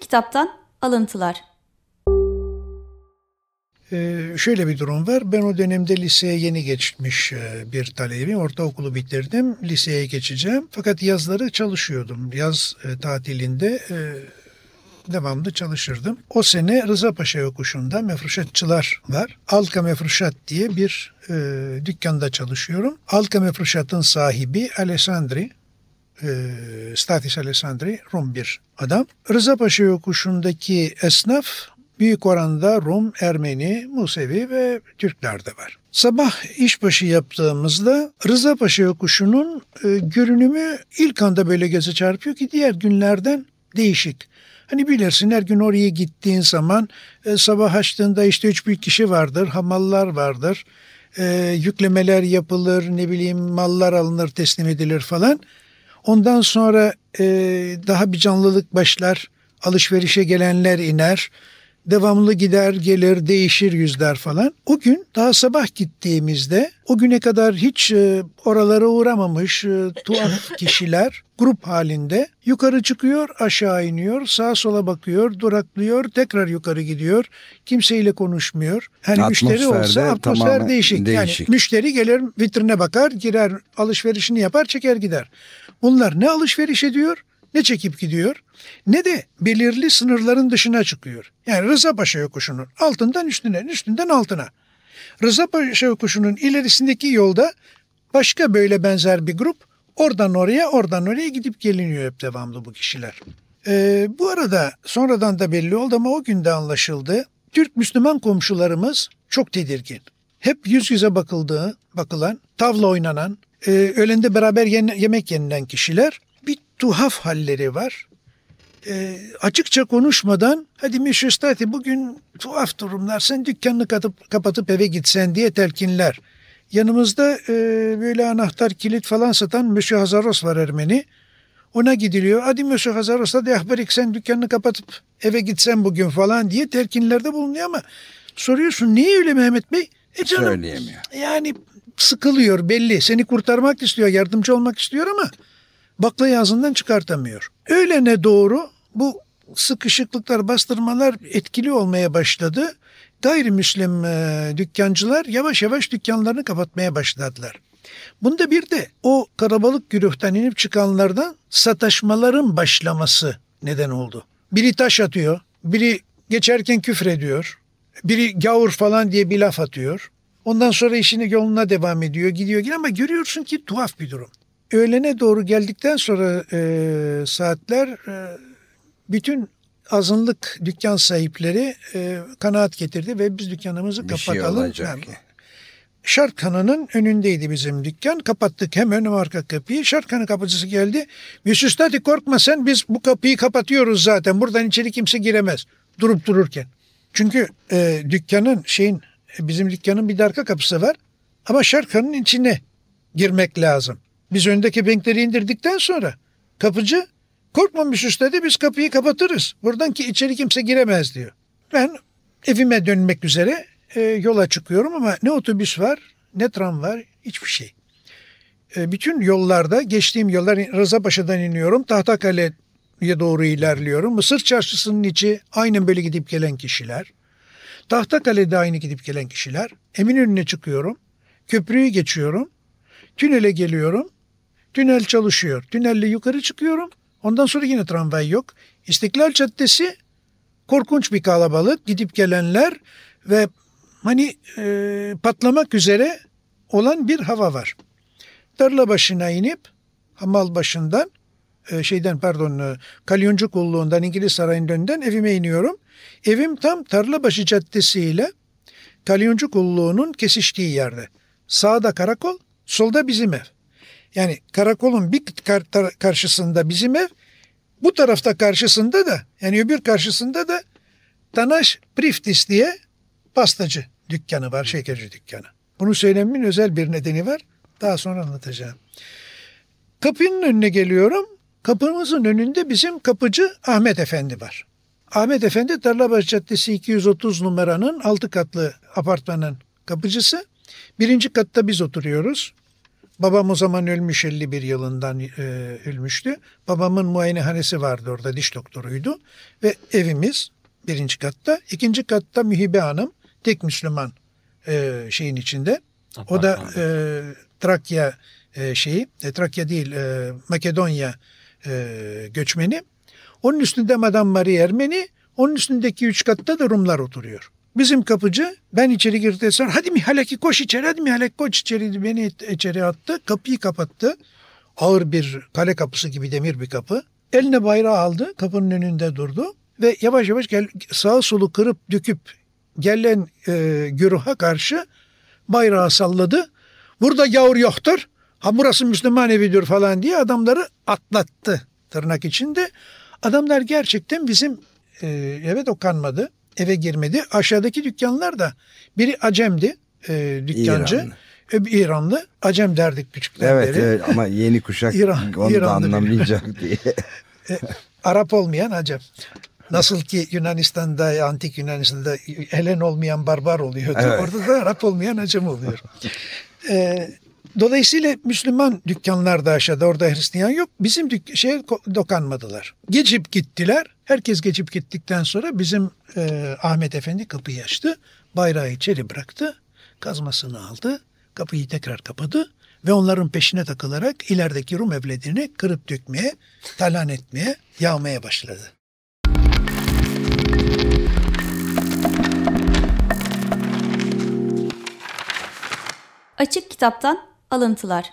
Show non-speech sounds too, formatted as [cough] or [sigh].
Kitaptan alıntılar. Ee, şöyle bir durum var. Ben o dönemde liseye yeni geçmiş e, bir talebim. Ortaokulu bitirdim. Liseye geçeceğim. Fakat yazları çalışıyordum. Yaz e, tatilinde e, devamlı çalışırdım. O sene Rıza Paşa yokuşunda mefruşatçılar var. Alka Mefruşat diye bir e, dükkanda çalışıyorum. Alka Mefruşat'ın sahibi Alessandri e, Statis Alessandri Rum bir adam. Rıza Paşa yokuşundaki esnaf büyük oranda Rum, Ermeni, Musevi ve Türkler de var. Sabah işbaşı yaptığımızda Rıza Paşa yokuşunun e, görünümü ilk anda böyle göze çarpıyor ki diğer günlerden değişik. Hani bilirsin her gün oraya gittiğin zaman e, sabah açtığında işte üç büyük kişi vardır, hamallar vardır, e, yüklemeler yapılır, ne bileyim mallar alınır, teslim edilir falan. Ondan sonra e, daha bir canlılık başlar, alışverişe gelenler iner, devamlı gider gelir değişir yüzler falan. O gün daha sabah gittiğimizde o güne kadar hiç e, oralara uğramamış e, tuhaf [laughs] kişiler grup halinde yukarı çıkıyor aşağı iniyor sağa sola bakıyor duraklıyor tekrar yukarı gidiyor kimseyle konuşmuyor. Hani müşteri olsa atmosfer değişik. değişik. Yani müşteri gelir vitrine bakar girer alışverişini yapar çeker gider. Bunlar ne alışveriş ediyor ne çekip gidiyor ne de belirli sınırların dışına çıkıyor. Yani Rıza Paşa yokuşunun altından üstüne, üstünden altına. Rıza Paşa yokuşunun ilerisindeki yolda başka böyle benzer bir grup oradan oraya oradan oraya gidip geliniyor hep devamlı bu kişiler. Ee, bu arada sonradan da belli oldu ama o günde anlaşıldı. Türk Müslüman komşularımız çok tedirgin. Hep yüz yüze bakıldığı, bakılan, tavla oynanan, e, öğlende beraber yemek yenilen kişiler tuhaf halleri var e, açıkça konuşmadan hadi Mişüstati bugün tuhaf durumlar sen dükkanını kapatıp, kapatıp eve gitsen diye telkinler. Yanımızda e, böyle anahtar kilit falan satan Mösyö Hazaros var Ermeni. Ona gidiliyor. Hadi Mösyö Hazaros hadi ahbarik sen dükkanını kapatıp eve gitsen bugün falan diye telkinlerde bulunuyor ama soruyorsun niye öyle Mehmet Bey? E canım, Söyleyemiyor. Yani sıkılıyor belli. Seni kurtarmak istiyor, yardımcı olmak istiyor ama baklayı ağzından çıkartamıyor. Öyle ne doğru bu sıkışıklıklar, bastırmalar etkili olmaya başladı. Gayrimüslim e, dükkancılar yavaş yavaş dükkanlarını kapatmaya başladılar. Bunda bir de o karabalık güruhtan inip çıkanlardan sataşmaların başlaması neden oldu. Biri taş atıyor, biri geçerken küfür ediyor, biri gavur falan diye bir laf atıyor. Ondan sonra işini yoluna devam ediyor, gidiyor gidiyor ama görüyorsun ki tuhaf bir durum. Öğlene doğru geldikten sonra e, saatler e, bütün azınlık dükkan sahipleri e, kanaat getirdi ve biz dükkanımızı Bir şey kapatalım. Şey yani, Şark Hanı'nın önündeydi bizim dükkan. Kapattık hem ön hem arka kapıyı. Şark Hanı kapıcısı geldi. Müsüstati korkma sen biz bu kapıyı kapatıyoruz zaten. Buradan içeri kimse giremez. Durup dururken. Çünkü e, dükkanın şeyin bizim dükkanın bir de arka kapısı var. Ama Şark Hanı'nın içine girmek lazım. Biz öndeki benkleri indirdikten sonra kapıcı Korkmamış üstede biz kapıyı kapatırız. Buradan ki içeri kimse giremez diyor. Ben evime dönmek üzere e, yola çıkıyorum ama ne otobüs var ne tram var hiçbir şey. E, bütün yollarda geçtiğim yollar Rızapaşa'dan iniyorum. Tahtakale'ye doğru ilerliyorum. Mısır çarşısının içi aynen böyle gidip gelen kişiler. Tahtakale'de aynı gidip gelen kişiler. Eminönü'ne çıkıyorum. Köprüyü geçiyorum. Tünele geliyorum. Tünel çalışıyor. Tünelle yukarı çıkıyorum. Ondan sonra yine tramvay yok. İstiklal Caddesi korkunç bir kalabalık. Gidip gelenler ve hani e, patlamak üzere olan bir hava var. Tarla başına inip hamal başından e, şeyden pardon e, Kalyoncu kulluğundan İngiliz Sarayı'nın önünden evime iniyorum. Evim tam Tarlabaşı Caddesi ile Kalyoncu kulluğunun kesiştiği yerde. Sağda karakol, solda bizim ev. Yani karakolun bir karşısında bizim ev, bu tarafta karşısında da yani öbür karşısında da Tanaş Priftis diye pastacı dükkanı var, şekerci dükkanı. Bunu söylememin özel bir nedeni var. Daha sonra anlatacağım. Kapının önüne geliyorum. Kapımızın önünde bizim kapıcı Ahmet Efendi var. Ahmet Efendi Tarlabaşı Caddesi 230 numaranın 6 katlı apartmanın kapıcısı. Birinci katta biz oturuyoruz. Babam o zaman ölmüş 51 yılından e, ölmüştü. Babamın muayenehanesi vardı orada diş doktoruydu. Ve evimiz birinci katta. ikinci katta Mühibe Hanım tek Müslüman e, şeyin içinde. O da e, Trakya e, şeyi, e, Trakya değil e, Makedonya e, göçmeni. Onun üstünde Madame Marie Ermeni, onun üstündeki üç katta da Rumlar oturuyor. Bizim kapıcı ben içeri girdikten sonra hadi Mihaleki koş içeri hadi Mihalek koş içeri beni içeri attı. Kapıyı kapattı. Ağır bir kale kapısı gibi demir bir kapı. Eline bayrağı aldı kapının önünde durdu. Ve yavaş yavaş gel, sağa solu kırıp döküp gelen e, güruha karşı bayrağı salladı. Burada yavur yoktur. Ha burası Müslüman evidir falan diye adamları atlattı tırnak içinde. Adamlar gerçekten bizim e, eve dokanmadı. Eve girmedi. Aşağıdaki dükkanlar da biri Acem'di e, dükkancı. İranlı. Öbür İranlı. Acem derdik küçükten Evet, beri. evet ama yeni kuşak İran- onu da İran'da anlamayacak [laughs] diye. Arap olmayan Acem. Nasıl ki Yunanistan'da, antik Yunanistan'da Helen olmayan barbar oluyordu. Evet. Orada da Arap olmayan Acem oluyor. Ee, dolayısıyla Müslüman dükkanlarda aşağıda orada Hristiyan yok. Bizim dük- şeye dokanmadılar. Geçip gittiler. Herkes geçip gittikten sonra bizim e, Ahmet Efendi kapıyı açtı. Bayrağı içeri bıraktı. Kazmasını aldı. Kapıyı tekrar kapadı. Ve onların peşine takılarak ilerideki Rum evlerini kırıp dökmeye, talan etmeye, yağmaya başladı. Açık Kitaptan Alıntılar